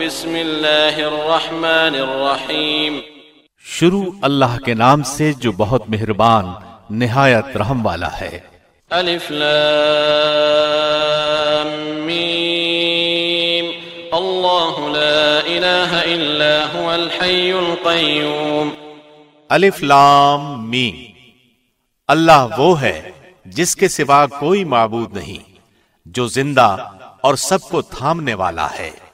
بسم اللہ الرحمن الرحیم۔ شروع اللہ کے نام سے جو بہت مہربان نہایت رحم والا ہے۔ الف لام میم۔ اللہ لا الہ الا هو الحی القیوم۔ الف لام میم۔ اللہ وہ ہے جس کے سوا کوئی معبود نہیں جو زندہ اور سب کو تھامنے والا ہے۔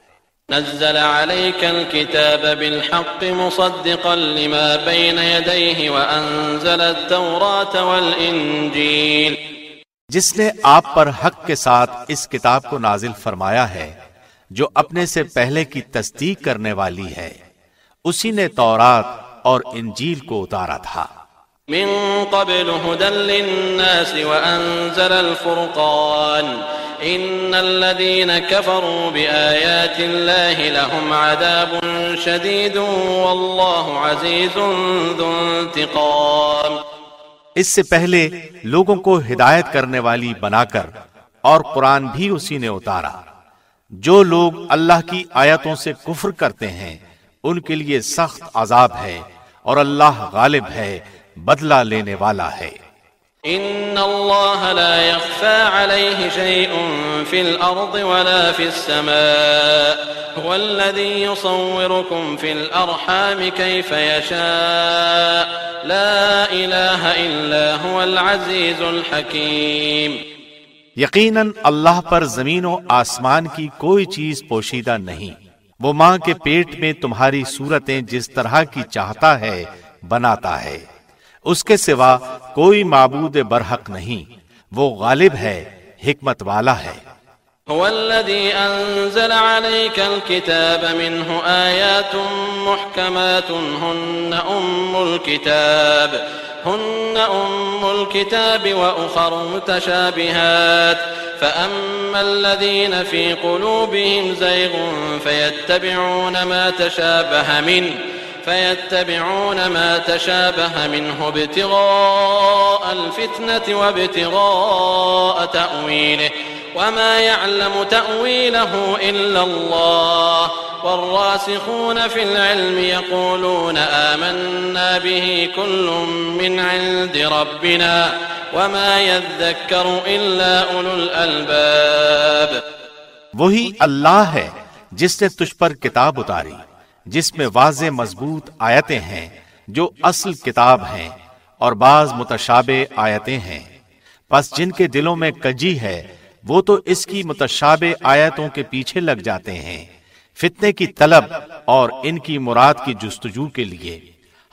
نزل عليك الكتاب بالحق مصدقا لما بين يديه وأنزل التوراة والإنجيل. جس نے آپ پر حق کے ساتھ اس کتاب کو نازل فرمایا ہے جو اپنے سے پہلے کی تصدیق کرنے والی ہے۔ اسی نے تورات اور انجیل کو اتارا تھا۔ من قبل هدى للناس وأنزل الفرقان۔ إن الذين كفروا بآيات الله لهم عذاب شديد والله عزيز ذو انتقام اس سے پہلے لوگوں کو ہدایت کرنے والی بنا کر اور قرآن بھی اسی نے اتارا۔ جو لوگ اللہ کی آیتوں سے کفر کرتے ہیں، ان کے لیے سخت عذاب ہے اور اللہ غالب ہے، بدلہ لینے والا ہے۔ إن الله لا يخفى عليه شيء في الأرض ولا في السماء هو الذي يصوركم في الأرحام كيف يشاء لا إله إلا هو العزيز الحكيم یقیناً اللہ پر زمین و آسمان کی کوئی چیز پوشیدہ نہیں۔ وہ ماں کے پیٹ میں تمہاری صورتیں جس طرح کی چاہتا ہے، بناتا ہے۔ اس کے سوا کوئی معبود برحق نہیں۔ وہ غالب ہے، حکمت والا ہے۔ هو الذي أنزل عليك الكتاب منه آيات محكمات، هن أم الكتاب، هن أم الكتاب وأخر متشابهات. فأما الذين في قلوبهم زيغ فيتبعون ما تشابه منه. فيتبعون ما تشابه منه ابتغاء الفتنة وابتغاء تأويله وما يعلم تأويله إلا الله والراسخون في العلم يقولون آمنا به كل من عند ربنا وما يذكر إلا أولو الألباب وہی اللہ ہے جس نے تجھ پر کتاب اتاری۔ جس میں واضح مضبوط آیتیں ہیں جو اصل کتاب ہیں اور بعض متشابہ آیتیں ہیں۔ پس جن کے دلوں میں کجی ہے، وہ تو اس کی متشابہ آیتوں کے پیچھے لگ جاتے ہیں۔ فتنے کی طلب اور ان کی مراد کی جستجو کے لیے۔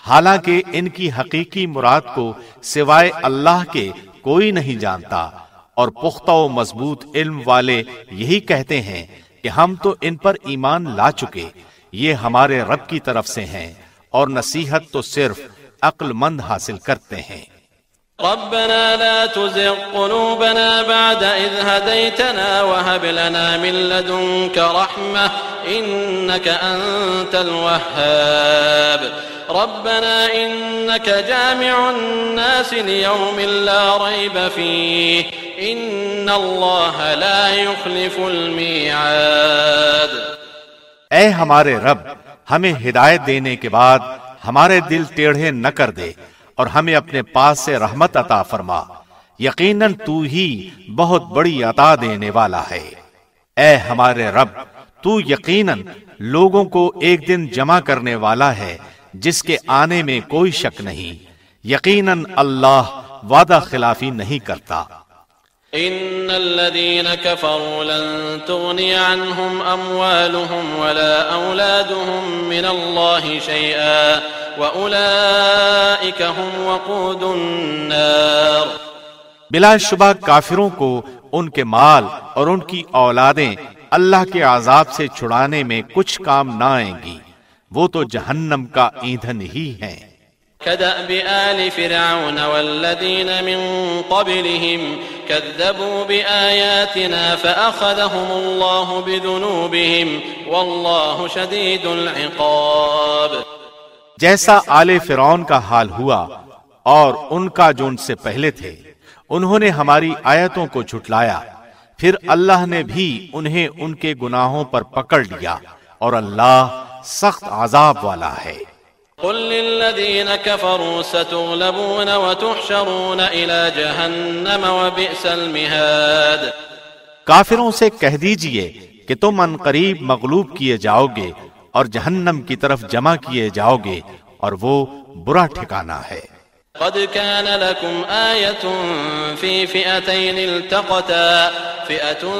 حالانکہ ان کی حقیقی مراد کو سوائے اللہ کے کوئی نہیں جانتا، اور پختہ و مضبوط علم والے یہی کہتے ہیں کہ ہم تو ان پر ایمان لا چکے۔ یہ ہمارے رب کی طرف سے ہیں اور نصیحت تو صرف عقل مند حاصل کرتے ہیں۔ ربنا لا تزغ قلوبنا بعد إذ هديتنا وهب لنا من لدنك رحمة إنك أنت الوهاب۔ ربنا إنك جامع الناس ليوم لا ريب فيه۔ إن الله لا يخلف الميعاد۔ اے ہمارے رب، ہمیں ہدایت دینے کے بعد ہمارے دل ٹیڑھے نہ کر دے اور ہمیں اپنے پاس سے رحمت عطا فرما۔ یقیناً تو ہی بہت بڑی عطا دینے والا ہے۔ اے ہمارے رب، تو یقیناً لوگوں کو ایک دن جمع کرنے والا ہے، جس کے آنے میں کوئی شک نہیں۔ یقیناً اللہ وعدہ خلافی نہیں کرتا۔ إن الذين كفروا لن تغني عنهم أموالهم ولا أولادهم من الله شيئا وأولئك هم وقود النار. بلا شبہ کافروں کو ان کے مال اور ان کی اولادیں اللہ کے عذاب سے چھڑانے میں کچھ کام نہ آئیں گی۔ وہ تو جہنم کا ایندھن ہی ہیں۔ كدأب آل فرعون والذين من قبلهم كذبوا بآياتنا فأخذهم الله بذنوبهم والله شديد العقاب. جیسا آل فرعون کا حال ہوا اور ان کا جو ان سے پہلے تھے، انہوں نے ہماری آیتوں کو جھٹلایا، پھر اللہ نے بھی انہیں ان کے گناہوں پر پکڑ لیا اور اللہ سخت عذاب والا ہے۔ قل للذين كفروا ستغلبون وتحشرون الى جهنم وبئس المهاد. کافروں سے کہہ دیجیے کہ تم ان قریب مغلوب کیے جاؤ گے اور جہنم کی طرف جمع کیے جاؤ گے اور وہ برا ٹھکانہ ہے۔ قد كان لكم آية في فئتين التقتا فئة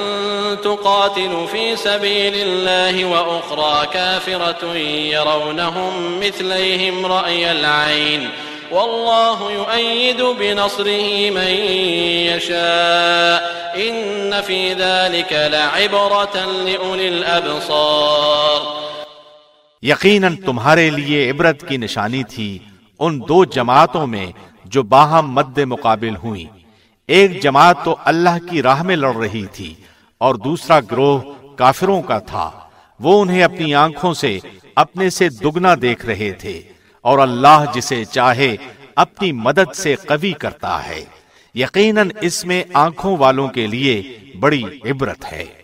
تقاتل في سبيل الله وأخرى كافرة يرونهم مثليهم رأي العين والله يؤيد بنصره من يشاء إن في ذلك لعبرة لأولي الأبصار یقیناً تمہارے لیے عبرت کی نشانی تھی ان دو جماعتوں میں جو باہم مد مقابل ہوئی ایک جماعت تو اللہ کی راہ میں لڑ رہی تھی اور دوسرا گروہ کافروں کا تھا۔ وہ انہیں اپنی آنکھوں سے اپنے سے دگنا دیکھ رہے تھے اور اللہ جسے چاہے اپنی مدد سے قوی کرتا ہے۔ یقیناً اس میں آنکھوں والوں کے لیے بڑی عبرت ہے۔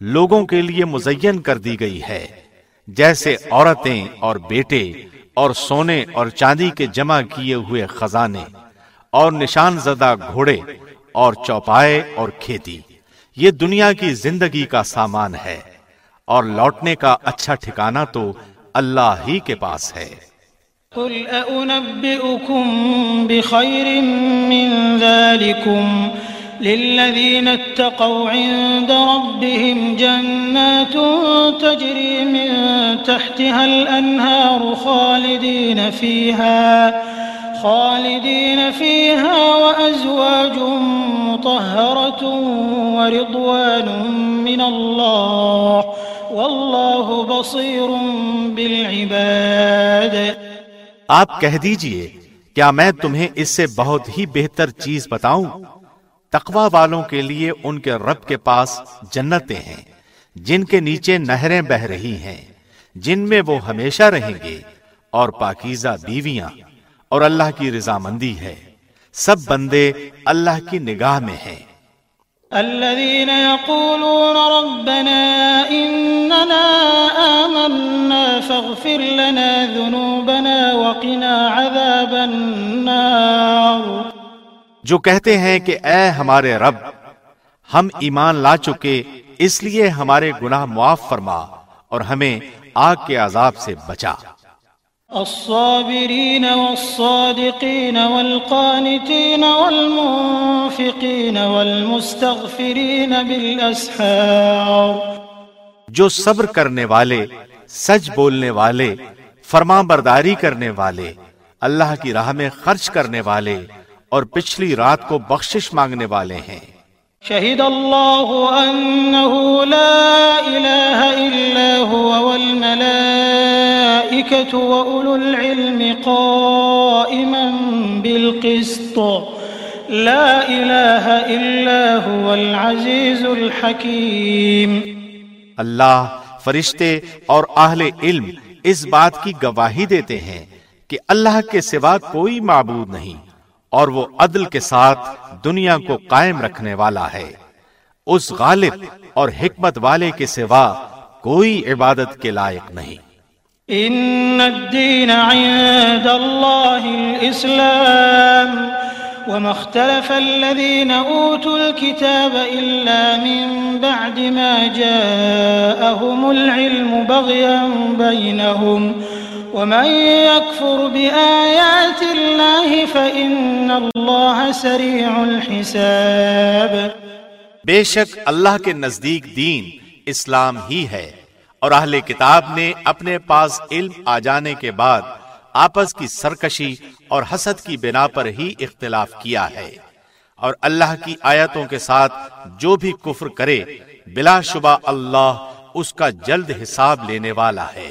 لوگوں کے لیے مزین کر دی گئی ہے۔ جیسے عورتیں اور بیٹے اور سونے اور چاندی کے جمع کیے ہوئے خزانے اور نشان زدہ گھوڑے اور چوپائے اور کھیتی۔ یہ دنیا کی زندگی کا سامان ہے۔ اور لوٹنے کا اچھا ٹھکانہ تو اللہ ہی کے پاس ہے۔ قل من ذلكم للذين اتقوا عند ربهم جنات تجري من تحتها الأنهار خالدين فيها خالدين فيها وأزواج مطهرة ورضوان من الله، والله بصير بالعباد. آپ کہہ دیجیے، کیا میں تمہیں اس سے بہت ہی بہتر چیز بتاؤں؟ تقوی والوں کے لیے ان کے رب کے پاس جنتیں ہیں، جن کے نیچے نہریں بہ رہی ہیں، جن میں وہ ہمیشہ رہیں گے اور پاکیزہ بیویاں اور اللہ کی رضامندی ہے۔ سب بندے اللہ کی نگاہ میں ہیں۔ الذين يقولون ربنا إننا آمنا فاغفر لنا ذنوبنا وقنا عذاب النار۔ جو کہتے ہیں کہ اے ہمارے رب ہم ایمان لا چکے اس لیے ہمارے گناہ معاف فرما اور ہمیں آگ کے عذاب سے بچا۔ الصابرین والصادقین والقانتین والمنفقین والمستغفرین بالاسحار۔ جو صبر کرنے والے سچ بولنے والے فرما برداری کرنے والے اللہ کی راہ میں خرچ کرنے والے اور پچھلی رات کو بخشش مانگنے والے ہیں۔ شہید اللہ انہو لا الہ الا هو والملائکت وأولو العلم قائما بالقسط۔ لا الہ الا هو العزیز الحکیم۔ اللہ فرشتے اور اہل علم اس بات کی گواہی دیتے ہیں کہ اللہ کے سوا کوئی معبود نہیں۔ اور وہ عدل کے ساتھ دنیا کو قائم رکھنے والا ہے۔ اس غالب اور حکمت والے کے سوا کوئی عبادت کے لائق نہیں۔ ان الدین عند اللہ الاسلام وما اختلف الذين اوتوا الكتاب الا من بعد ما جاءهم العلم بغيا بينهم ومن يكفر بآيات الله فإن الله سريع الحساب. بے شک اللہ کے نزدیک دین اسلام ہی ہے اور اہل کتاب نے اپنے پاس علم آ جانے کے بعد آپس کی سرکشی اور حسد کی بنا پر ہی اختلاف کیا ہے اور اللہ کی آیتوں کے ساتھ جو بھی کفر کرے، بلا شبہ اللہ اس کا جلد حساب لینے والا ہے۔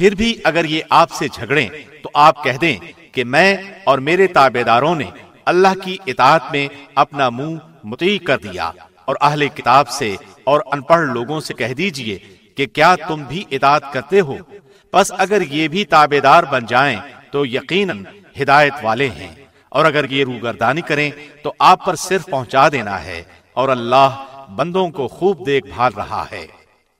پھر بھی اگر یہ آپ سے جھگڑیں، تو آپ کہہ دیں کہ میں اور میرے تابے داروں نے اللہ کی اطاعت میں اپنا منہ متعی کر دیا اور اہل کتاب سے اور ان پڑھ لوگوں سے کہہ دیجیے کہ کیا تم بھی اطاعت کرتے ہو؟ پس اگر یہ بھی تابے دار بن جائیں، تو یقیناً ہدایت والے ہیں۔ اور اگر یہ روگردانی کریں، تو آپ پر صرف پہنچا دینا ہے اور اللہ بندوں کو خوب دیکھ بھال رہا ہے۔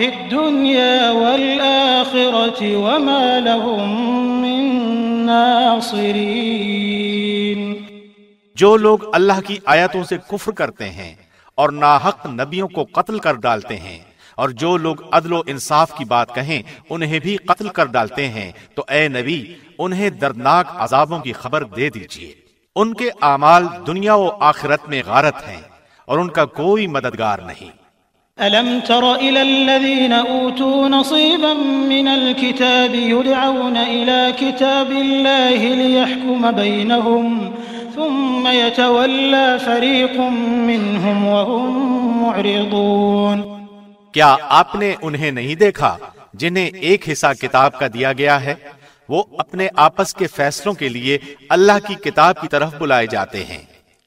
في الدنيا والآخرة وما لهم من ناصرين. جو لوگ اللہ کی آیتوں سے کفر کرتے ہیں اور ناحق نبیوں کو قتل کر ڈالتے ہیں اور جو لوگ عدل و انصاف کی بات کہیں انہیں بھی قتل کر ڈالتے ہیں، تو اے نبی، انہیں دردناک عذابوں کی خبر دے دیجیے۔ ان کے اعمال دنیا و آخرت میں غارت ہیں اور ان کا کوئی مددگار نہیں۔ ألم تر إلى الذين أوتوا نصيبا من الكتاب يدعون إلى كتاب الله ليحكم بينهم ثم يتولى فريق منهم وهم معرضون کیا آپ نے انہیں نہیں دیکھا جنہیں ایک حصہ کتاب کا دیا گیا ہے؟ وہ اپنے آپس کے فیصلوں کے لیے اللہ کی کتاب کی طرف بلائے جاتے ہیں۔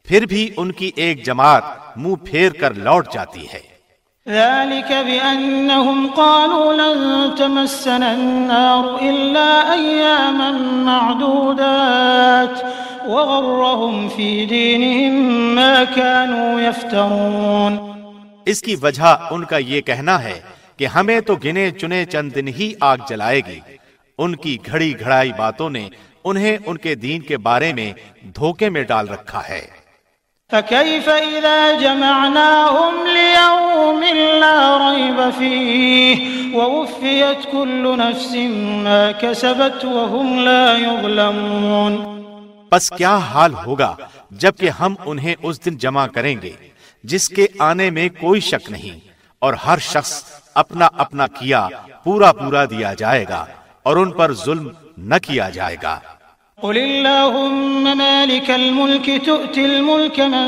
پھر بھی ان کی ایک جماعت منہ پھیر کر لوٹ جاتی ہے۔ ذلك بأنهم قالوا لن تمسنا النار إلا أياما معدودات وغرهم في دينهم ما كانوا يفترون اس کی وجہ ان کا یہ کہنا ہے کہ ہمیں تو گنے چنے چند دن ہی آگ جلائے گی۔ ان کی گھڑی گھڑائی باتوں نے انہیں ان کے دین کے بارے میں دھوکے میں ڈال رکھا ہے۔ فكيف إذا جمعناهم ليوم لا ريب فيه ووفيت كل نفس ما كسبت وهم لا يظلمون پس کیا حال ہوگا جبکہ ہم انہیں اس دن جمع کریں گے، جس کے آنے میں کوئی شک نہیں، اور ہر شخص اپنا اپنا کیا پورا پورا دیا جائے گا، اور ان پر ظلم نہ کیا جائے گا۔ قل اللهم مالك الملك تؤتي الملك من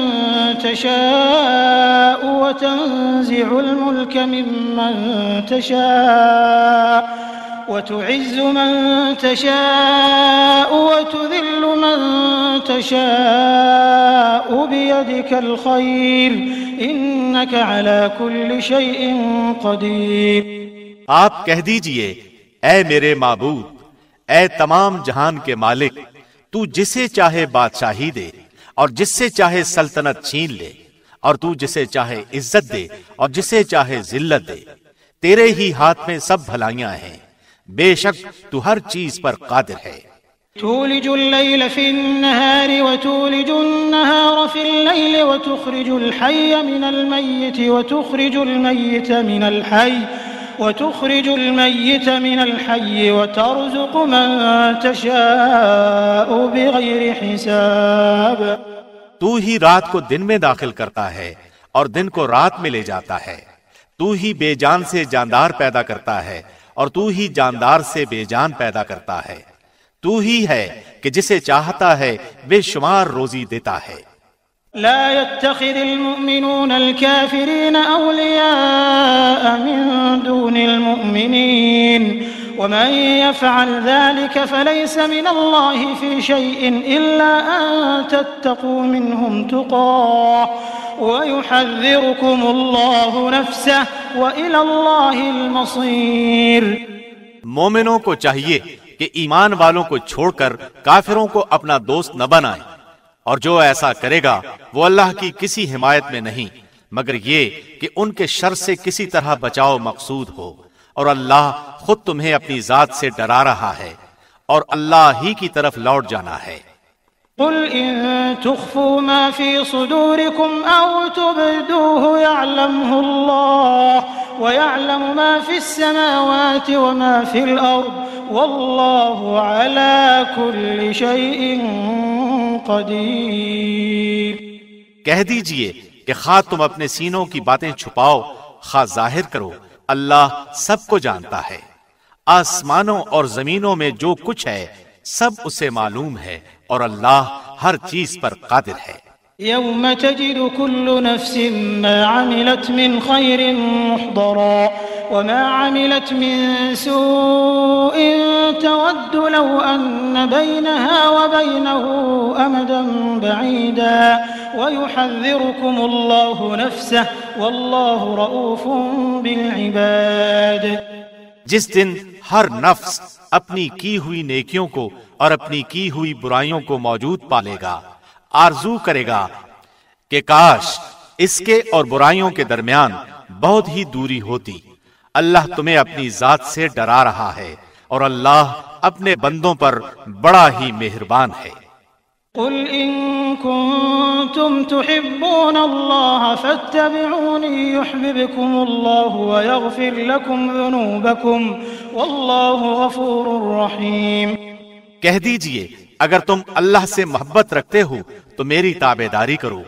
تشاء وتنزع الملك ممن تشاء وتعز من تشاء وتذل من تشاء بيدك الخير إنك على كل شيء قدير آپ کہہ دیجیے، اے میرے معبود اے تمام جہان کے مالک، تو جسے چاہے بادشاہی دے اور جس سے چاہے سلطنت چھین لے، اور تو جسے چاہے عزت دے اور جسے چاہے ذلت دے۔ تیرے ہی ہاتھ میں سب بھلائیاں ہیں۔ بے شک تو ہر چیز پر قادر ہے۔ تولج الليل في النهار وتولج النهار في الليل وتخرج الحي من الميت وتخرج الميت من الحي وتخرج الميت من الحي وترزق من تشاء بغير حساب. تو ہی رات کو دن میں داخل کرتا ہے اور دن کو رات میں لے جاتا ہے۔ تو ہی بے جان سے جاندار پیدا کرتا ہے اور تو ہی جاندار سے بے جان پیدا کرتا ہے۔ تو ہی ہے کہ جسے چاہتا ہے بے شمار روزی دیتا ہے۔ لا يتخذ المؤمنون الكافرين أولياء من دون المؤمنين ومن يفعل ذلك فليس من الله في شيء إلا أن تتقوا منهم تقاه ويحذركم الله نفسه وإلى الله المصير مومنوں کو چاہیے کہ ایمان والوں کو چھوڑ کر کافروں کو اپنا دوست نہ بنائیں۔ اور جو ایسا کرے گا، وہ اللہ کی کسی حمایت میں نہیں، مگر یہ کہ ان کے شر سے کسی طرح بچاؤ مقصود ہو۔ اور اللہ خود تمہیں اپنی ذات سے ڈرا رہا ہے، اور اللہ ہی کی طرف لوٹ جانا ہے۔ قل إن تخفوا ما في صدوركم أو تبدوه يعلمه الله ويعلم ما في السماوات وما في الأرض والله على كل شيء قدير کہہ دیجیے کہ خواہ تم اپنے سینوں کی باتیں چھپاؤ، خواہ ظاہر کرو، اللہ سب کو جانتا ہے۔ آسمانوں اور زمینوں میں جو کچھ ہے، سب اسے معلوم ہے۔ اور اللہ ہر چیز پر قادر ہے۔ يوم تجد كل نفس ما عملت من خير محضرا وما عملت من سوء تود لو أن بينها وبينه أمدا بعيدا ويحذركم الله نفسه والله رؤوف بالعباد۔ جس دن ہر نفس اپنی کی ہوئی نیکیوں کو اور اپنی کی ہوئی برائیوں کو موجود پالے گا، آرزو کرے گا کہ کاش اس کے اور برائیوں کے درمیان بہت ہی دوری ہوتی۔ اللہ تمہیں اپنی ذات سے ڈرا رہا ہے اور اللہ اپنے بندوں پر بڑا ہی مہربان ہے۔ قل إن كنتم تحبون الله فاتبعوني يحببكم الله ويغفر لكم ذنوبكم والله غفور رحيم کہہ دیجیے، اگر تم اللہ سے محبت رکھتے ہو تو میری تابے داری کرو۔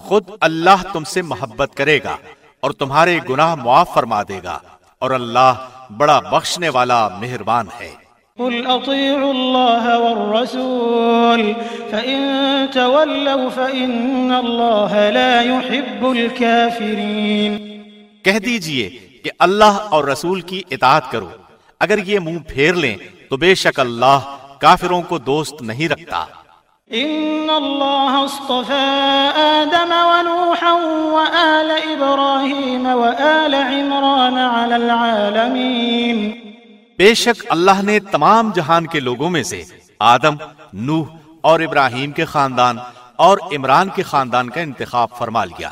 خود اللہ تم سے محبت کرے گا اور تمہارے گناہ معاف فرما دے گا اور اللہ بڑا بخشنے والا مہربان ہے۔ قل أطيعوا الله والرسول فإن تولوا فإن الله لا يحب الكافرين. کہہ دیجیے کہ اللہ اور رسول کی اطاعت کرو۔ اگر یہ منہ پھیر لیں تو بے شک اللہ کافروں کو دوست نہیں رکھتا۔ إن الله اصطفى آدم ونوحا وآل إبراهيم وآل عمران على العالمين۔ بے شک اللہ نے تمام جہان کے لوگوں میں سے آدم نوح اور ابراہیم کے خاندان اور عمران کے خاندان کا انتخاب فرما لیا۔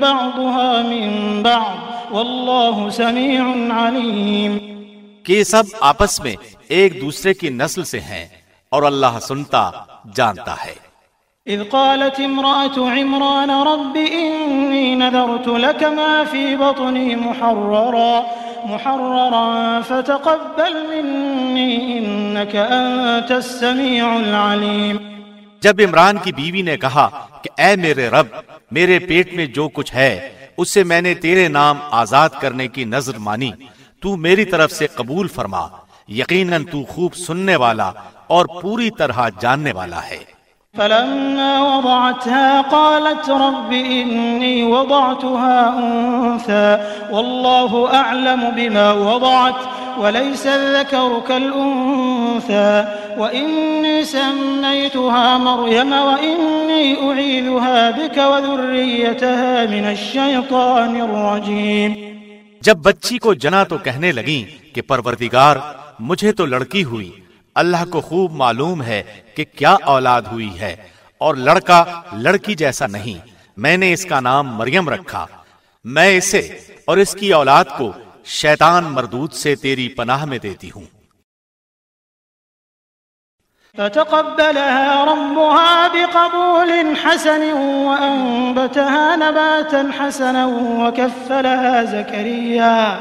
بعضها من بعض کہ سب آپس میں ایک دوسرے کی نسل سے ہیں اور اللہ سنتا جانتا ہے۔ إذ قالت امرأة عمران رب إني نذرت لك ما في بطني محررا محررا فتقبل مني إنك أنت السميع العليم. جب عمران کی بیوی نے کہا کہ اے میرے رب، میرے پیٹ میں جو کچھ ہے، اس سے میں نے تیرے نام آزاد کرنے کی نظر مانی۔ تو میری طرف سے قبول فرما، یقیناً تو خوب سننے والا اور پوری طرح جاننے والا ہے۔ فلما وضعتها قالت رب إني وضعتها أنثى والله أعلم بما وضعت وليس الذكر كالأنثى وإني سميتها مريم وإني أعيذها بك وذريتها من الشيطان الرجيم جب بچی کو جنا تو کہنے لگیں کہ پروردگار مجھے تو لڑکی ہوئی اللہ کو خوب معلوم ہے کہ کیا اولاد ہوئی ہے۔ اور لڑکا لڑکی جیسا نہیں۔ میں نے اس کا نام مریم رکھا۔ میں اسے اور اس کی اولاد کو شیطان مردود سے تیری پناہ میں دیتی ہوں۔ فتقبلها ربها بقبول حسن وأنبتها نباتا حسنا وكفلها زكريا۔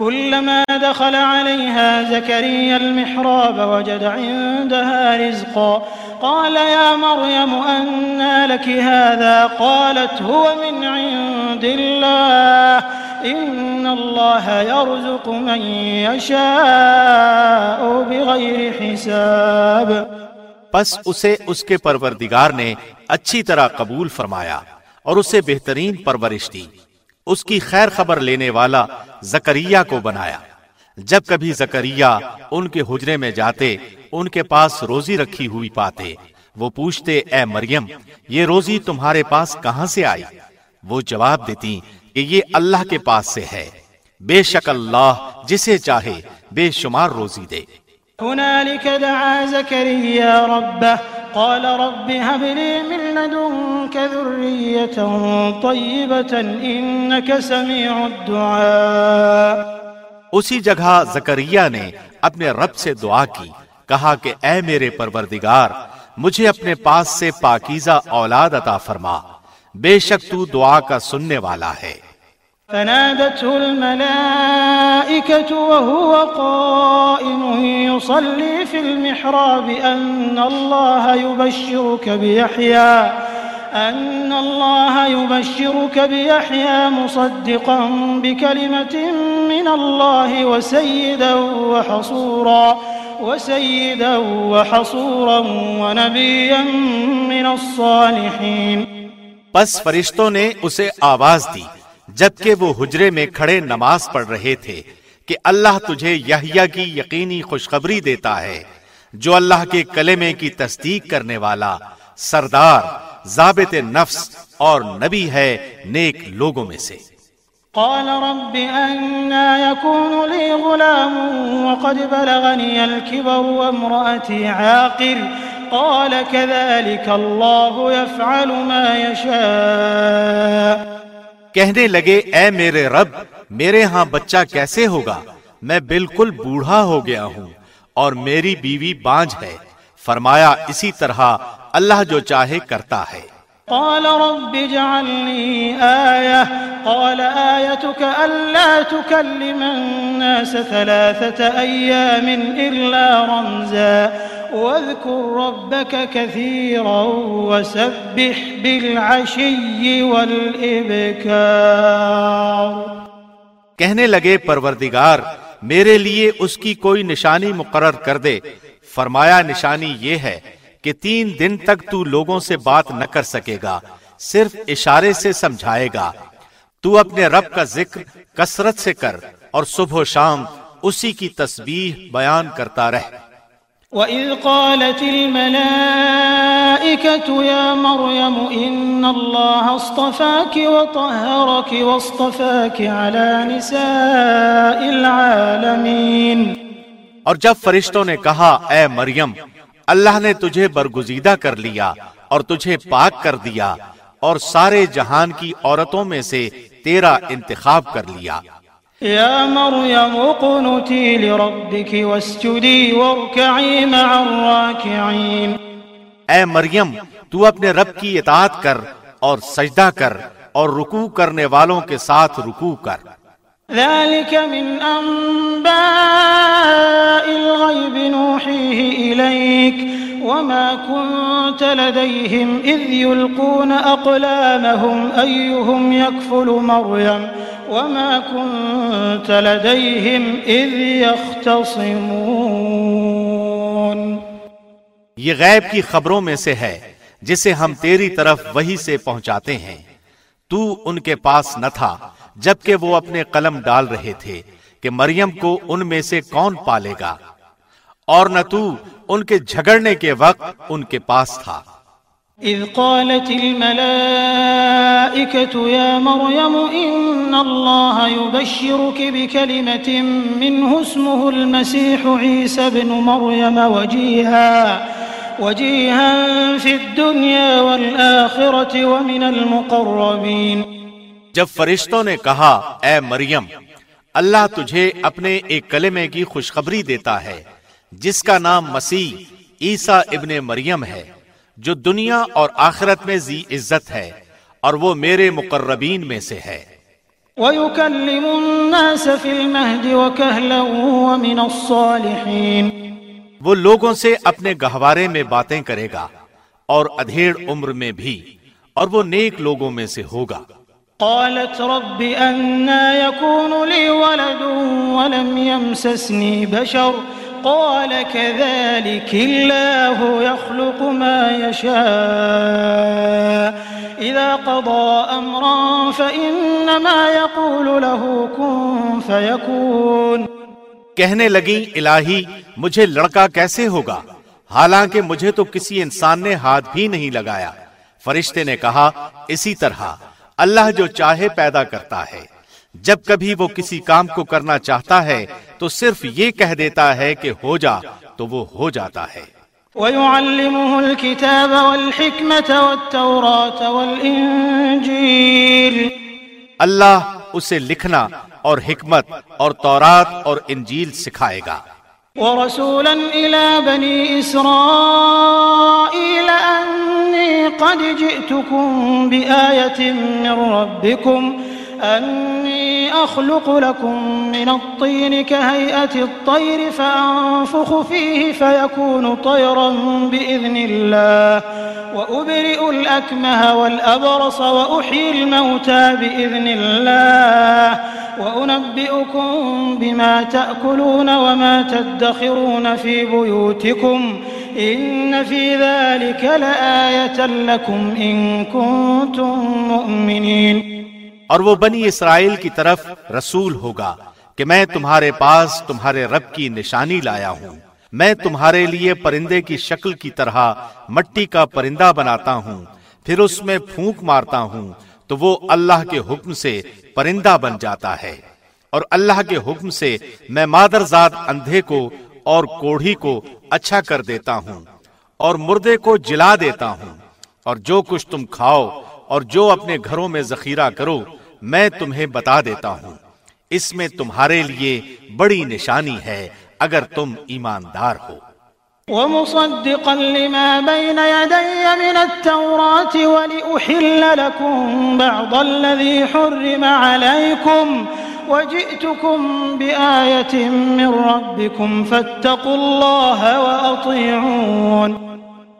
كلما دخل عليها زكريا المحراب وجد عندها رزقا. قال يا مريم أنى لك هذا؟ قالت هو من عند الله. إن الله يرزق من يشاء بغير حساب. پس اسے اس کے پروردگار نے اچھی طرح قبول فرمایا اور اسے بہترین پرورش دی۔ اس کی خیر خبر لینے والا زکریہ کو بنایا۔ جب کبھی زکریہ ان کے حجرے میں جاتے، ان کے پاس روزی رکھی ہوئی پاتے۔ وہ پوچھتے، اے مریم، یہ روزی تمہارے پاس کہاں سے آئی؟ وہ جواب دیتی، کہ یہ اللہ کے پاس سے ہے۔ بے شک اللہ جسے چاہے بے شمار روزی دے۔ هنالك دعا زكريا ربه، قال رب هب لي من لدنك ذرية طيبة، إنك سميع الدعاء. اسی جگہ زکریہ نے اپنے رب سے دعا کی، کہا کہ اے میرے پروردگار، مجھے اپنے پاس سے پاکیزہ اولاد عطا فرما۔ بے شک تو دعا کا سننے والا ہے۔ فنادته الملائكة وهو قائم يصلي في المحراب أن الله يبشرك بيحيى، أن الله يبشرك بيحيى مصدقا بكلمة من الله وسيدا وحصورا وسيدا وحصورا ونبيا من الصالحين. پس فرشتوں نے اسے آواز دی۔ جبکہ وہ حجرے میں کھڑے نماز پڑھ رہے تھے کہ اللہ تجھے یحییٰ کی یقینی خوشخبری دیتا ہے، جو اللہ کے کلمے کی تصدیق کرنے والا سردار، ضابط نفس اور نبی ہے نیک لوگوں میں سے۔ قال رب أنا يكون لي غلام وقد بلغني الكبر وامرأتي عاقر، قال كذلك الله يفعل ما يشاء. کہنے لگے، اے میرے رب، میرے ہاں بچہ کیسے ہوگا؟ میں بالکل بوڑھا ہو گیا ہوں اور میری بیوی بانج ہے۔ فرمایا، اسی طرح اللہ جو چاہے کرتا ہے۔ قال رب اجعلني آية. قال آيتك ألا تكلم الناس ثلاثة أيام إلا رمزا. واذكر ربك كثيرا وسبح بالعشي والإبكار. کہنے لگے پروردگار، میرے لیے اس کی کوئی نشانی مقرر کر دے۔ فرمایا، نشانی یہ ہے کہ تین دن تک تو لوگوں سے بات نہ کر سکے گا صرف اشارے سے سمجھائے گا۔ تو اپنے رب کا ذکر کثرت سے کر اور صبح و شام اسی کی تسبیح بیان کرتا رہ۔ وَإِذْ قَالَتِ الْمَلَائِكَةُ يَا مَرْيَمُ إِنَّ اللَّهَ اصْطَفَاكِ وَطَهَّرَكِ وَاصْطَفَاكِ عَلَى نِسَاءِ الْعَالَمِينَ۔ اور جب فرشتوں نے کہا اے مریم اللہ نے تجھے برگزیدہ کر لیا اور تجھے پاک کر دیا اور سارے جہان کی عورتوں میں سے تیرا انتخاب کر لیا۔ يا مريم اقنتي لربك واسجدي واركعي مع الراكعين اے مریم تو اپنے رب کی اطاعت کر اور سجدہ کر اور رکوع کرنے والوں کے ساتھ رکوع کر۔ ذلك من أنباء الغيب نوحيه إليك وما كنت لديهم إذ يلقون أقلامهم أيهم يكفل مريم وما كنت لديهم إذ يختصمون یہ غیب کی خبروں میں سے ہے جسے ہم تیری طرف وہی سے پہنچاتے ہیں تو ان کے پاس نہ تھا جبکہ وہ اپنے قلم ڈال رہے تھے کہ مریم کو ان میں سے کون پالے گا۔ اور نہ تو ان کے جھگڑنے کے وقت ان کے پاس تھا۔ إذ قالت الملائكة يا مريم إن الله يبشرك بكلمة منه اسمه المسيح عيسى بن مريم وجيها وجيها في الدنيا والآخرة ومن المقربين جب فرشتوں نے کہا اے مریم اللہ تجھے اپنے ایک کلمے کی خوشخبری دیتا ہے جس کا نام مسیح عیسیٰ ابن مریم ہے جو دنیا اور آخرت میں ذی عزت ہے اور وہ میرے مقربین میں سے ہے. ويكلم الناس في المهد وكهلا ومن الصالحين وہ لوگوں سے اپنے گہوارے میں باتیں کرے گا اور ادھیڑ عمر میں بھی اور وہ نیک لوگوں میں سے ہوگا۔ قالت رب أنا يكون لي ولد ولم يمسسني بشر. قال كذلك الله يخلق ما يشاء. إذا قضى أمرا فإنما يقول له كن فيكون. کہنے لگی، الہی، مجھے لڑکا کیسے ہوگا؟ حالانکہ مجھے تو کسی انسان نے ہاتھ بھی نہیں لگایا۔ فرشتے نے کہا، اسی طرح۔ اللہ جو چاہے پیدا کرتا ہے۔ جب کبھی وہ کسی کام کو کرنا چاہتا ہے تو صرف یہ کہہ دیتا ہے کہ ہو جا تو وہ ہو جاتا ہے۔ ويعلمه الكتاب والحكمة والتوراة والإنجيل۔ اللہ اسے لکھنا اور حکمت اور تورات اور انجیل سکھائے گا۔ ورسولا إلى بني إسرائيل أني قد جئتكم بآية من ربكم، أني أخلق لكم من الطين كهيئة الطير فأنفخ فيه فيكون طيرا بإذن الله، وأبرئ الأكمه والأبرص وأحيي الموتى بإذن الله، وأنبئكم بما تأكلون وما تدخرون في بيوتكم. إن في ذلك لآية لكم إن كنتم مؤمنين. اور وہ بنی اسرائیل کی طرف رسول ہوگا کہ میں تمہارے پاس تمہارے رب کی نشانی لایا ہوں۔ میں تمہارے لیے پرندے کی شکل کی طرح مٹی کا پرندہ بناتا ہوں۔ پھر اس میں پھونک مارتا ہوں تو وہ اللہ کے حکم سے پرندہ بن جاتا ہے۔ اور اللہ کے حکم سے میں مادر زاد اندھے کو اور کوڑھی کو اچھا کر دیتا ہوں اور مردے کو جلا دیتا ہوں اور جو کچھ تم کھاؤ اور جو اپنے گھروں میں ذخیرہ کرو، میں تمہیں بتا دیتا ہوں۔ اس میں تمہارے لیے بڑی نشانی ہے اگر تم ایماندار ہو۔ ومصدقا لما بين يدي من التوراة ولأحل لكم بعض الذي حرم عليكم وجئتكم بآية من ربكم فاتقوا الله وأطيعون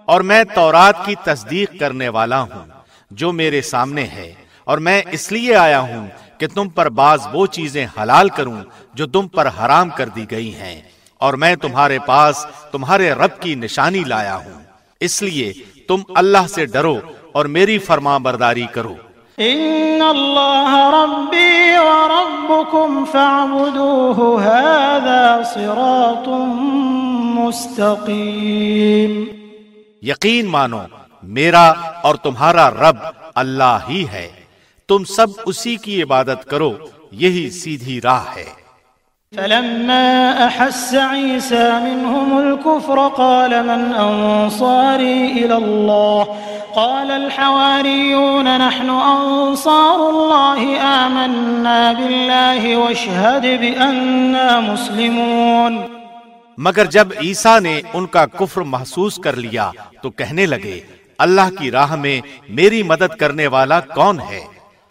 اور میں تورات کی تصدیق کرنے والا ہوں جو میرے سامنے ہے اور میں اس لیے آیا ہوں کہ تم پر بعض وہ چیزیں حلال کروں جو تم پر حرام کر دی گئی ہیں۔ اور میں تمہارے پاس تمہارے رب کی نشانی لایا ہوں۔ اس لیے تم اللہ سے ڈرو اور میری فرما برداری کرو۔ ان اللہ ربی وربکم فاعبدوه هذا صراط مستقیم۔ یقین مانو میرا اور تمہارا رب اللہ ہی ہے۔ تم سب اسی کی عبادت کرو یہی سیدھی راہ ہے۔ فلما أحس عيسى منهم الكفر قال من أنصاري إلى الله؟ قال الحواريون نحن أنصار الله آمنا بالله واشهد بأننا مسلمون. مگر جب عیسیٰ نے ان کا کفر محسوس کر لیا تو کہنے لگے، اللہ کی راہ میں میری مدد کرنے والا کون ہے؟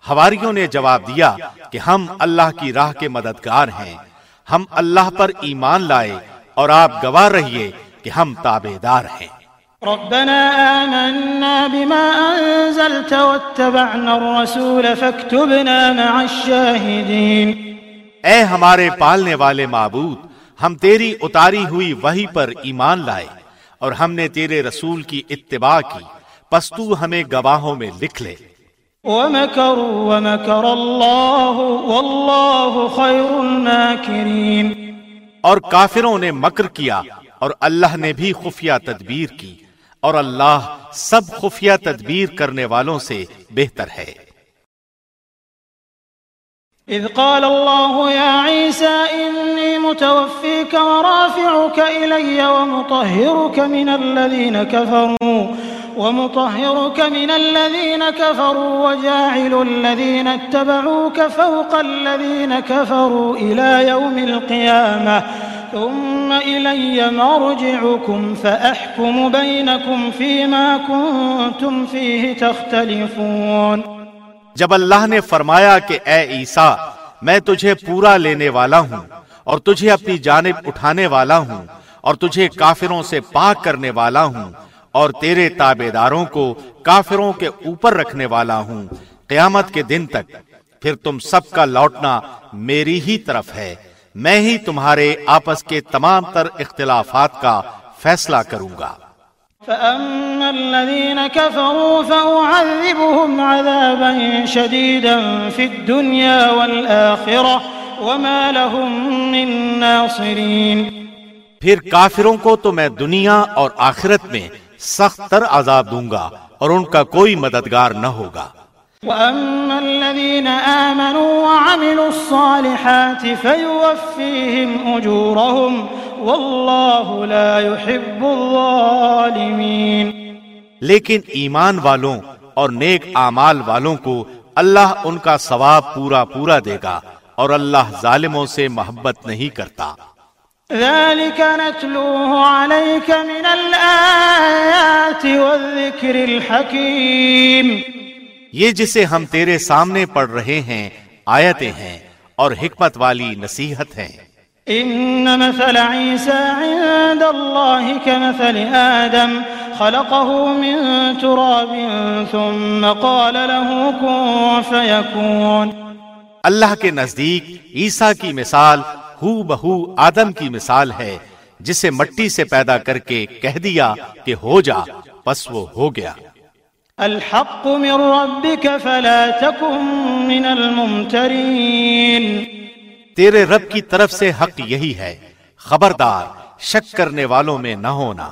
ہواریوں نے جواب دیا کہ ہم اللہ کی راہ کے مددگار ہیں۔ ہم اللہ پر ایمان لائے اور آپ گواہ رہیے کہ ہم تابے دار ہیں۔ ربنا آمنا بما أنزلت واتبعنا الرسول فاكتبنا مع الشاهدين۔ اے ہمارے پالنے والے معبود ہم تیری اتاری ہوئی وحی پر ایمان لائے اور ہم نے تیرے رسول کی اتباع کی پس تو ہمیں گواہوں میں لکھ لے۔ ومكروا ومكر الله والله خير الماكرين. اور کافروں نے مکر کیا اور اللہ نے بھی خفیہ تدبیر کی اور اللہ سب خفیہ تدبیر کرنے والوں سے بہتر ہے۔ إذ قال الله يا عيسى إني متوفيك ورافعك إلي ومطهرك من الذين كفروا. ومطهرك من الذين كفروا وجاعل الذين اتبعوك فوق الذين كفروا إلى يوم القيامة ثم إلي مرجعكم فأحكم بينكم فيما كنتم فيه تختلفون جب اللہ نے فرمایا کہ اے عیسیٰ، میں تجھے پورا لینے والا ہوں اور تجھے اپنی جانب اٹھانے والا ہوں اور تجھے کافروں سے پاک کرنے والا ہوں اور تیرے تابے داروں کو کافروں کے اوپر رکھنے والا ہوں۔ قیامت کے دن تک پھر تم سب کا لوٹنا میری ہی طرف ہے۔ میں ہی تمہارے آپس کے تمام تر اختلافات کا فیصلہ کروں گا۔ فأما الذين كفروا فأعذبهم عذابا شديدا في الدنيا والآخرة وما لهم من ناصرين۔ پھر کافروں کو تو میں دنیا اور آخرت میں سخت تر عذاب دوں گا اور ان کا کوئی مددگار نہ ہوگا۔ وأما الذين آمنوا وعملوا الصالحات فيوفيهم أجورهم والله لا يحب الظالمين۔ لیکن ایمان والوں اور نیک اعمال والوں کو اللہ ان کا ثواب پورا پورا دے گا اور اللہ ظالموں سے محبت نہیں کرتا۔ ذلك نتلوه عليك من الآيات والذكر الحكيم. یہ جسے ہم تیرے سامنے پڑھ رہے ہیں آیتیں ہیں اور حکمت والی نصیحت ہیں۔ ان مثل عيسى عند الله كمثل آدم خلقه من تراب ثم قال له كن فيكون. اللہ کے نزدیک عیسیٰ کی مثال ہو بہو آدم کی مثال ہے جسے مٹی سے پیدا کر کے کہہ دیا کہ ہو جا پس وہ ہو گیا۔ الحق من ربك فلا تكن من الممترين تیرے رب کی طرف سے حق یہی ہے خبردار شک کرنے والوں میں نہ ہونا۔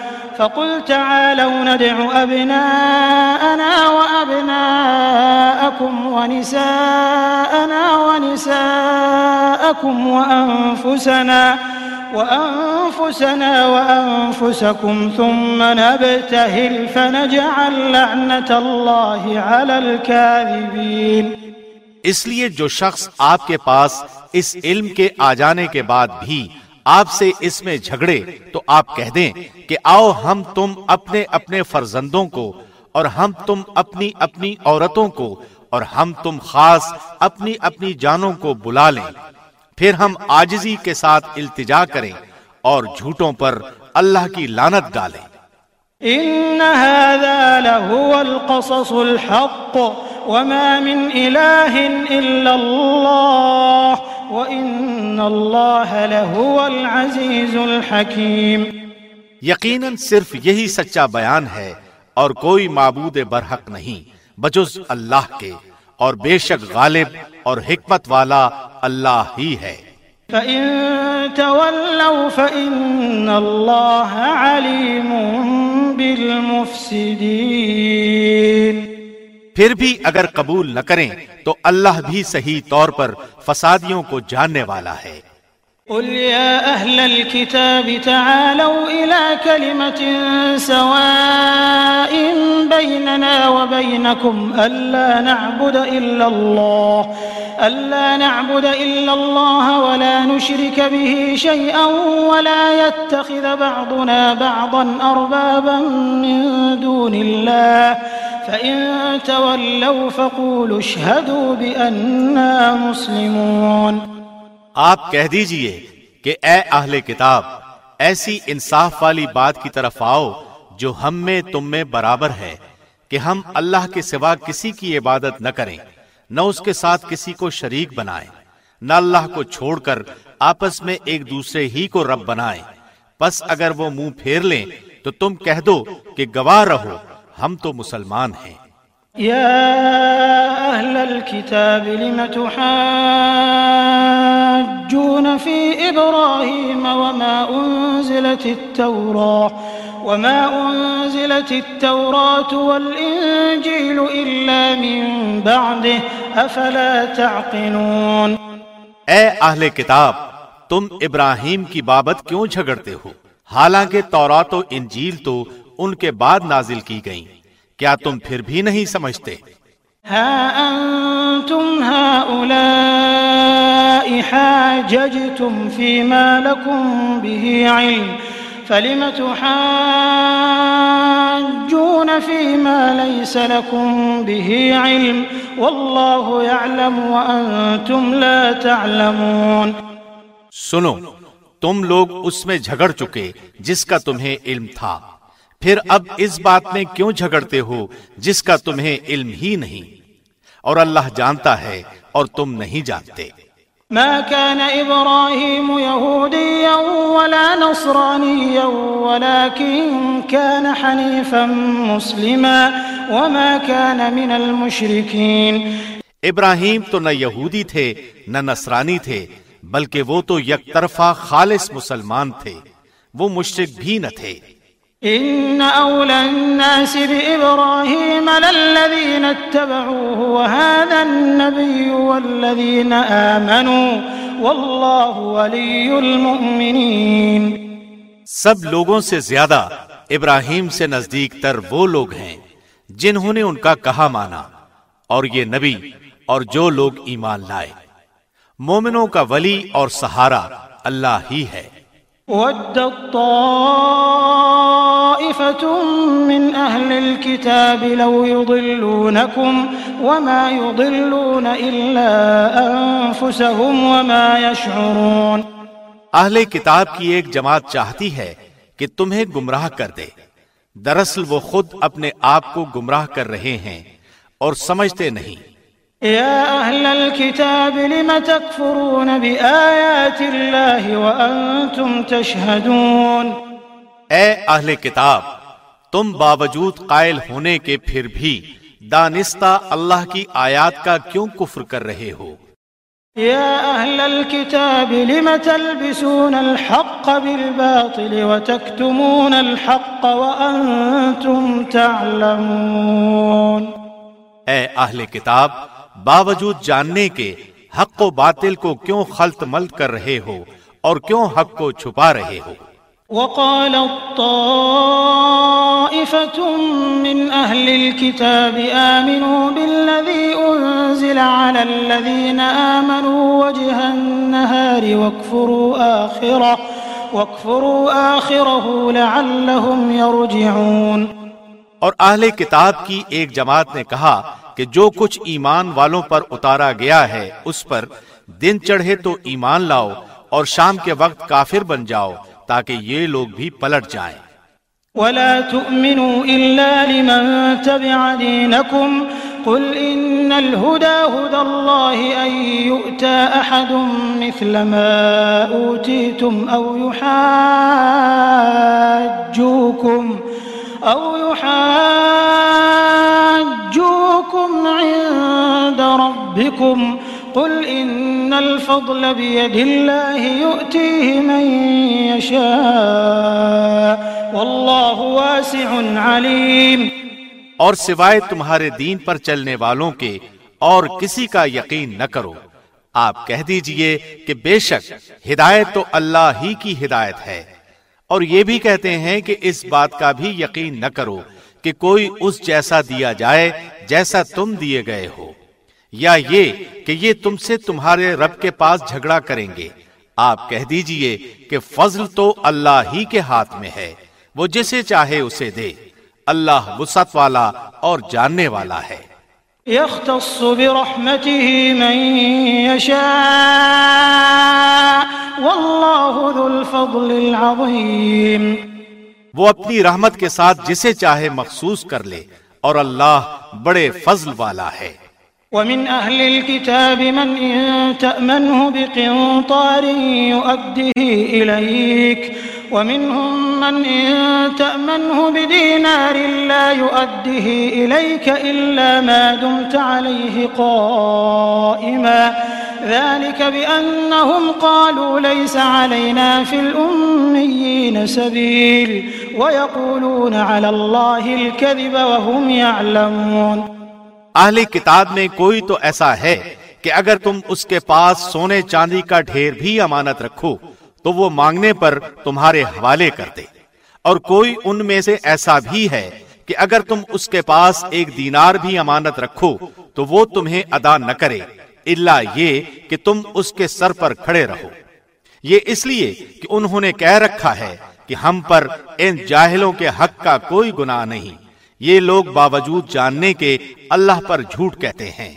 فقل تعالوا ندع أبناءنا وأبناءكم ونساءنا ونساءكم وأنفسنا وأنفسنا وأنفسكم ثم نبتهل فنجعل لعنة الله على الكاذبين. اس لیے جو شخص آپ کے پاس اس علم کے آ جانے کے بعد بھی آپ سے اس میں جھگڑے، تو آپ کہہ دیں کہ آؤ ہم تم اپنے اپنے فرزندوں کو اور ہم تم اپنی اپنی عورتوں کو اور ہم تم خاص اپنی اپنی جانوں کو بلا لیں۔ پھر ہم آجزی کے ساتھ التجا کریں اور جھوٹوں پر اللہ کی لانت ڈالیں۔ إن هذا لهو القصص الحق وما من إله إلا الله وإن الله لهو العزيز الحكيم یقیناً صرف یہی سچا بیان ہے اور کوئی معبود برحق نہیں بجز اللہ کے اور بے شک غالب اور حکمت والا اللہ ہی ہے۔ فإن تولوا فإن الله عليم بالمفسدين پھر بھی اگر قبول نہ کریں، تو اللہ بھی صحیح طور پر فسادیوں کو جاننے والا ہے۔ قل يا أهل الكتاب تعالوا إلى كلمة سواء بيننا وبينكم ألا نعبد إلا الله، ألا نعبد إلا الله ولا نشرك به شيئا ولا يتخذ بعضنا بعضا أربابا من دون الله. فإن تولوا فقولوا اشهدوا بأننا مسلمون آپ کہہ دیجیے کہ اے اہل کتاب، ایسی انصاف والی بات کی طرف آؤ جو ہم میں تم میں برابر ہے، کہ ہم اللہ کے سوا کسی کی عبادت نہ کریں، نہ اس کے ساتھ کسی کو شریک بنائیں، نہ اللہ کو چھوڑ کر آپس میں ایک دوسرے ہی کو رب بنائیں۔ پس اگر وہ منہ پھیر لیں تو تم کہہ دو کہ گواہ رہو۔ ہم تو مسلمان ہیں۔ يا أهل الكتاب لم تحاجون في إبراهيم وما أنزلت التوراة وما أنزلت التوراة والإنجيل إلا من بعده أفلا تعقلون؟ اے اہل کتاب تم ابراہیم کی بابت کیوں جھگڑتے ہو؟ حالانکہ تورات و انجیل تو ان کے بعد نازل کی گئیں۔ کیا تم پھر بھی نہیں سمجھتے؟ ها أنتم هؤلاء حاججتم فيما لكم به علم۔ فلم تحاجون فيما ليس لكم به علم۔ والله يعلم وأنتم لا تعلمون۔ سنو تم لوگ اس میں جھگڑ چکے جس کا تمہیں علم تھا۔ پھر اب اس بات میں کیوں جھگڑتے ہو جس کا تمہیں علم ہی نہیں؟ اور اللہ جانتا ہے اور تم نہیں جانتے۔ ما كان إبراهيم يهوديا ولا نصرانيا ولكن كان حنيفا مسلما وما كان من المشركين. ابراہیم تو نہ یہودی تھے نہ نصرانی تھے بلکہ وہ تو یک طرفہ خالص مسلمان تھے۔ وہ مشرک بھی نہ تھے۔ ان اولى الناس بابراهيم للذين اتبعوه، وهذا النبي والذين امنوا والله ولي المؤمنين. سب لوگوں سے زیادہ ابراہیم سے نزدیک تر وہ لوگ ہیں جنہوں نے ان کا کہا مانا، اور یہ نبی اور جو لوگ ایمان لائے۔ مومنوں کا ولی اور سہارا اللہ ہی ہے۔ ود من أهل الكتاب لو يضلونكم وما يضلون إلا أنفسهم وما يشعرون. اہل کتاب کی ایک جماعت چاہتی ہے کہ تمہیں گمراہ کر دے۔ دراصل وہ خود اپنے آپ کو گمراہ کر رہے ہیں اور سمجھتے نہیں۔ يا أهل الكتاب لم تكفرون بآيات الله وأنتم تشهدون؟ اے اہل کتاب تم باوجود قائل ہونے کے پھر بھی دانستہ اللہ کی آیات کا کیوں کفر کر رہے ہو؟ يا أهل الكتاب لم تلبسون الحق بالباطل وتكتمون الحق وأنتم تعلمون؟ اے اہل کتاب باوجود جاننے کے حق و باطل کو کیوں خلط ملت کر رہے ہو اور کیوں حق کو چھپا رہے ہو؟ وقال الطائفة من أهل الكتاب آمنوا بالذي أنزل على الذين آمنوا وجه النهار واكفروا آخره واكفروا آخره لعلهم يرجعون. اور اہل کتاب کی ایک جماعت نے کہا کہ جو کچھ ایمان والوں پر اتارا گیا ہے، اس پر دن چڑھے تو ایمان لاؤ اور شام کے وقت کافر بن جاؤ تاکہ یہ لوگ بھی پلٹ جائیں۔ ولا تؤمنوا إلا لمن تبع دينكم، قل إن الهدى هدى الله أن يؤتى أحد مثل ما أوتيتم أو يحاجوكم أو يحاجوكم عند ربكم قل إن الفضل بيد الله يؤتيه من يشاء والله واسع عليم اور سوائے تمہارے دین پر چلنے والوں کے اور کسی کا یقین نہ کرو۔ آپ کہہ دیجیے کہ بے شک ہدایت تو اللہ ہی کی ہدایت ہے۔ اور یہ بھی کہتے ہیں کہ اس بات کا بھی یقین نہ کرو کہ کوئی اس جیسا دیا جائے جیسا تم دیے گئے ہو۔ یا یہ کہ یہ تم سے تمہارے رب کے پاس جھگڑا کریں گے۔ آپ کہہ دیجیے کہ فضل تو اللہ ہی کے ہاتھ میں ہے۔ وہ جسے چاہے اسے دے۔ اللہ وسط والا اور جاننے والا ہے۔ يختص برحمته من يشاء. والله ذو الفضل العظيم. وہ اپنی رحمت کے ساتھ جسے چاہے مخصوص کر لے اور اللہ بڑے فضل والا ہے۔ ومن أهل الكتاب من إن تأمنه بقنطار يؤده إليك. ومنهم من إن تأمنه بدينار لا يؤده إليك إلا ما دمت عليه قائما. ذلك بأنهم قالوا ليس علينا في الأميين سبيل ويقولون على الله الكذب وهم يعلمون. اہل کتاب میں کوئی تو ایسا ہے کہ اگر تم اس کے پاس سونے چاندی کا ڈھیر بھی امانت رکھو تو وہ مانگنے پر تمہارے حوالے کر دے۔ اور کوئی ان میں سے ایسا بھی ہے کہ اگر تم اس کے پاس ایک دینار بھی امانت رکھو، تو وہ تمہیں ادا نہ کرے اللہ یہ کہ تم اس کے سر پر کھڑے رہو۔ یہ اس لیے کہ انہوں نے کہہ رکھا ہے کہ ہم پر ان جاہلوں کے حق کا کوئی گناہ نہیں۔ یہ لوگ باوجود جاننے کے اللہ پر جھوٹ کہتے ہیں۔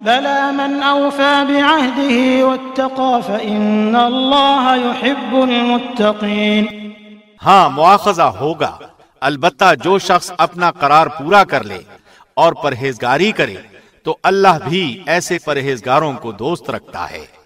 بلى من أوفى بعهده واتقى فإن الله يحب المتقين. ہاں مواخذہ ہوگا۔ البتہ جو شخص اپنا قرار پورا کر لے اور پرہیزگاری کرے، تو اللہ بھی ایسے پرہیزگاروں کو دوست رکھتا ہے۔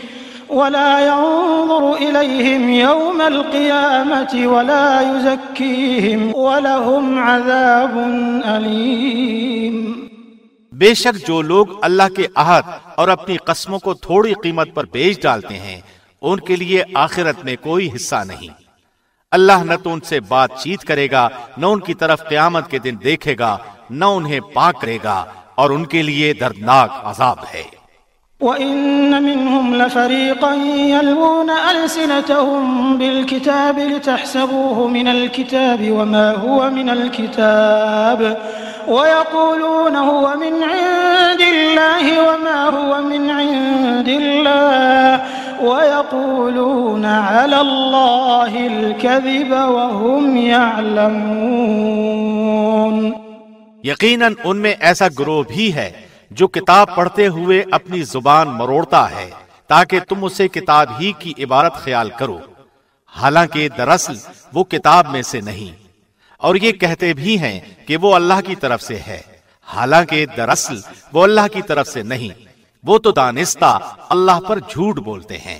ولا ينظر إليهم يوم القيامة ولا يزكيهم ولهم عذاب أليم. بے شک جو لوگ اللہ کے عہد اور اپنی قسموں کو تھوڑی قیمت پر بیچ ڈالتے ہیں ان کے لیے آخرت میں کوئی حصہ نہیں۔ اللہ نہ تو ان سے بات چیت کرے گا نہ ان کی طرف قیامت کے دن دیکھے گا نہ انہیں پاک کرے گا اور ان کے لیے دردناک عذاب ہے۔ وَإِنَّ مِنْهُمْ لَفَرِيقًا يَلْوُونَ أَلْسِنَتَهُمْ بِالْكِتَابِ لِتَحْسَبُوهُ مِنَ الْكِتَابِ وَمَا هُوَ مِنَ الْكِتَابِ ويقولون هو من عند الله وما هو من عند الله ويقولون على الله الكذب وهم يعلمون یقیناً ان میں ایسا گروہ بھی ہے جو کتاب پڑھتے ہوئے اپنی زبان مروڑتا ہے۔ تاکہ تم اسے کتاب ہی کی عبارت خیال کرو۔ حالانکہ دراصل وہ کتاب میں سے نہیں۔ اور یہ کہتے بھی ہیں کہ وہ اللہ کی طرف سے ہے۔ حالانکہ دراصل وہ اللہ کی طرف سے نہیں۔ وہ تو دانستہ اللہ پر جھوٹ بولتے ہیں۔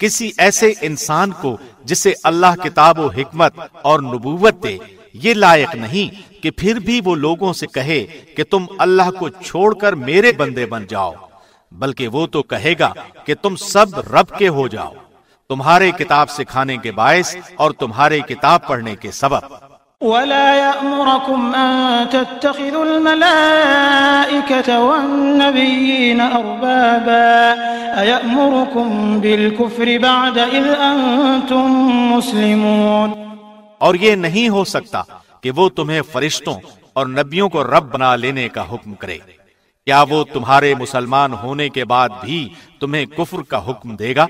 کسی ایسے انسان کو جسے اللہ کتاب و حکمت اور نبوت دے، یہ لائق نہیں کہ پھر بھی وہ لوگوں سے کہے کہ تم اللہ کو چھوڑ کر میرے بندے بن جاؤ، بلکہ وہ تو کہے گا کہ تم سب رب کے ہو جاؤ، تمہارے کتاب سکھانے کے باعث اور تمہارے کتاب پڑھنے کے سبب۔ ولا يأمركم أن تتخذوا الملائكة والنبيين أربابا أيأمركم بالكفر بعد إذ أنتم مسلمون؟ اور یہ نہیں ہو سکتا کہ وہ تمہیں فرشتوں اور نبیوں کو رب بنا لینے کا حکم کرے۔ کیا وہ تمہارے مسلمان ہونے کے بعد بھی تمہیں کفر کا حکم دے گا؟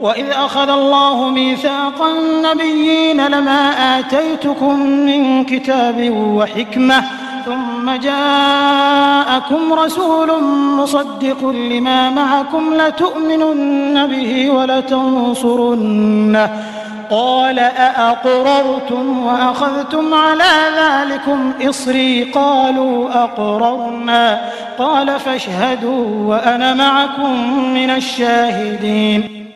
وَإِذْ أَخَذَ اللَّهُ مِيثَاقَ النَّبِيِّينَ لَمَا آتَيْتُكُم مِّن كِتَابٍ وَحِكْمَةٍ ثُمَّ جَاءَكُمْ رَسُولٌ مُصَدِّقٌ لِّمَا مَعَكُمْ لَتُؤْمِنُنَّ بِهِ وَلَتَنصُرُنَّهُ قال أأقررتم وأخذتم على ذلكم إصري؟ قالوا أقررنا قال فاشهدوا وأنا معكم من الشاهدين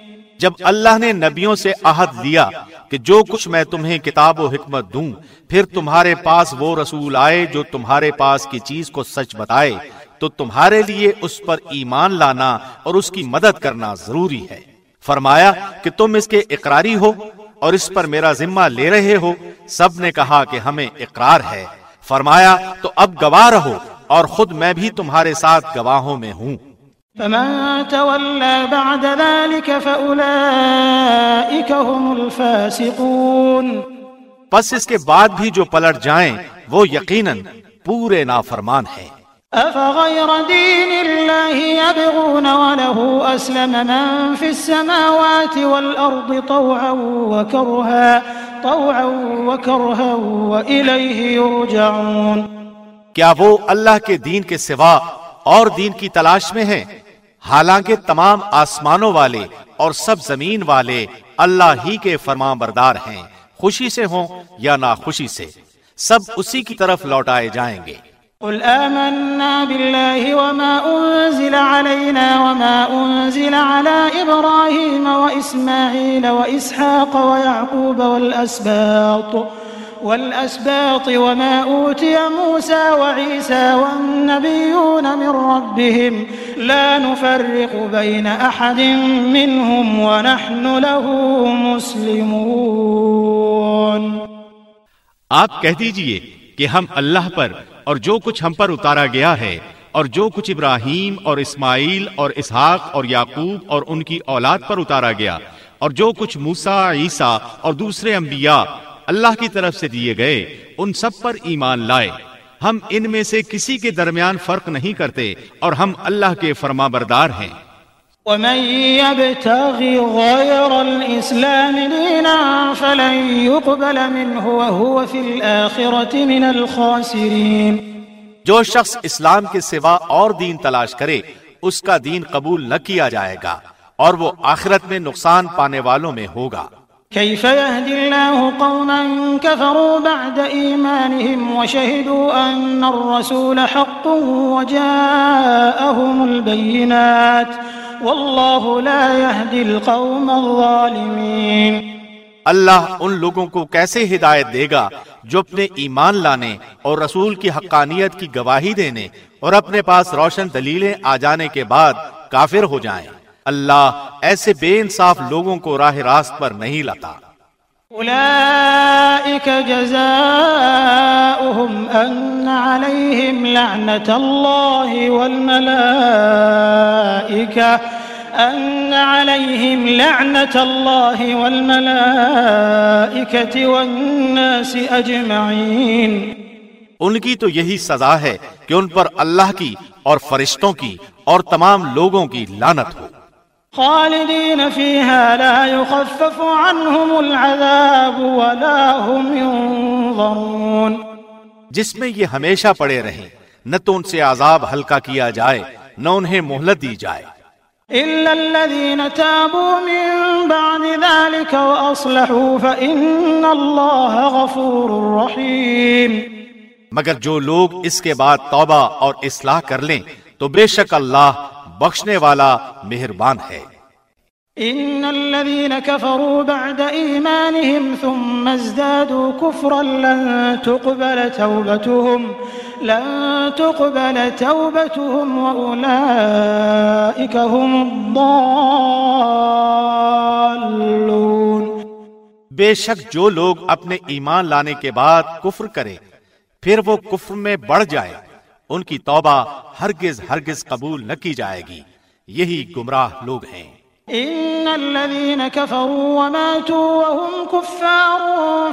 جب اللہ نے نبیوں سے عہد لیا کہ جو کچھ میں تمہیں کتاب و حکمت دوں، پھر تمہارے پاس وہ رسول آئے جو تمہارے پاس کی چیز کو سچ بتائے، تو تمہارے لیے اس پر ایمان لانا اور اس کی مدد کرنا ضروری ہے۔ فرمایا کہ تم اس کے اقراری ہو اور اس پر میرا ذمہ لے رہے ہو۔ سب نے کہا کہ ہمیں اقرار ہے۔ فرمایا تو اب گواہ رہو اور خود میں بھی تمہارے ساتھ گواہوں میں ہوں۔ فمن تولى بعد ذلك فأولئك هم الفاسقون پس اس کے بعد بھی جو پلٹ جائیں وہ یقیناً پورے نافرمان ہیں۔ أفغير دين الله يبغون وله أسلم من في السماوات والأرض طوعا وكرها طوعا وكرها وإليه يرجعون۔ کیا وہ اللہ کے دین کے سوا اور دین کی تلاش میں ہیں؟ حالانکہ تمام آسمانوں والے اور سب زمین والے اللہ ہی کے فرمان بردار ہیں۔ خوشی سے ہوں یا ناخوشی سے، سب اسی کی طرف لوٹائے جائیں گے۔ قل آمنا بالله وما أنزل علينا وما أنزل على إبراهيم وإسماعيل وإسحاق ويعقوب والأسباط والأسباط وما أوتي موسى وعيسى والنبيون من ربهم لا نفرق بين أحد منهم ونحن له مسلمون. آپ کہہ دیجیے کہ ہم اللہ پر اور جو کچھ ہم پر اتارا گیا ہے اور جو کچھ ابراہیم اور اسماعیل اور اسحاق اور یعقوب اور ان کی اولاد پر اتارا گیا اور جو کچھ موسا عیسیٰ اور دوسرے انبیاء اللہ کی طرف سے دیے گئے ان سب پر ایمان لائے۔ ہم ان میں سے کسی کے درمیان فرق نہیں کرتے اور ہم اللہ کے فرما بردار ہیں۔ ومن يبتغي غير الإسلام دينا فلن يقبل منه وهو في الآخرة من الخاسرين۔ جو شخص اسلام کے سوا اور دین تلاش کرے اس کا دین قبول نہ کیا جائے گا اور وہ آخرت میں نقصان پانے والوں میں ہوگا۔ كيف يهدي الله قوما كفروا بعد إيمانهم وشهدوا أن الرسول حق وجاءهم البينات والله لا يهدي القوم الظالمين اللہ ان لوگوں کو کیسے ہدایت دے گا جو اپنے ایمان لانے اور رسول کی حقانیت کی گواہی دینے اور اپنے پاس روشن دلیلیں آ جانے کے بعد کافر ہو جائیں؟ اللہ ایسے بے انصاف لوگوں کو راہ راست پر نہیں لاتا۔ أولئك جزاؤهم أن عليهم لعنة الله والملائكة أن عليهم لعنة الله والملائكة والناس أجمعين ان کی تو یہی سزا ہے کہ ان پر اللہ کی اور فرشتوں کی اور تمام لوگوں کی لانت ہو۔ خالدين فيها لا يخفف عنهم العذاب ولا هم ينظرون. جس میں یہ ہمیشہ پڑے رہیں نہ تو ان سے عذاب ہلکا کیا جائے نہ انہیں مہلت دی جائے۔ إلا الذين تابوا من بعد ذلك وأصلحوا فإن الله غفور رحيم. مگر جو لوگ اس کے بعد توبہ اور اصلاح کر لیں تو بے شک اللہ بخشنے والا مہربان ہے۔ ان الذين كفروا بعد ايمانهم ثم ازدادوا كفرا لن تقبل توبتهم لن تقبل توبتهم واولئك هم الضالون۔ بے شک جو لوگ اپنے ایمان لانے کے بعد کفر کرے پھر وہ کفر میں بڑھ جائے ان کی توبہ ہرگز ہرگز قبول نہ کی جائے گی۔ یہی گمراہ لوگ ہیں۔ ان الذين كفروا وماتوا وهم كفار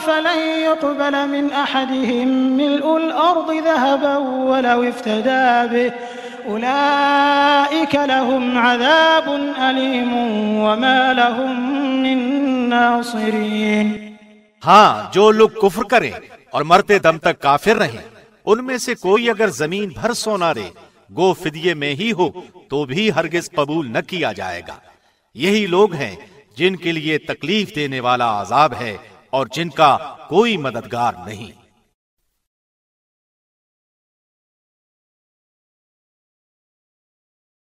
فلن يقبل من احدهم ملء الارض ذهبا ولو افتدى به اولئك لهم عذاب اليم وما لهم من ناصرين۔ ہاں جو لوگ کفر کریں اور مرتے دم تک کافر رہیں ان میں سے کوئی اگر زمین بھر سونا رے گو فدیے میں ہی ہو، تو بھی ہرگز قبول نہ کیا جائے گا۔ یہی لوگ ہیں جن کے لیے تکلیف دینے والا عذاب ہے اور جن کا کوئی مددگار نہیں۔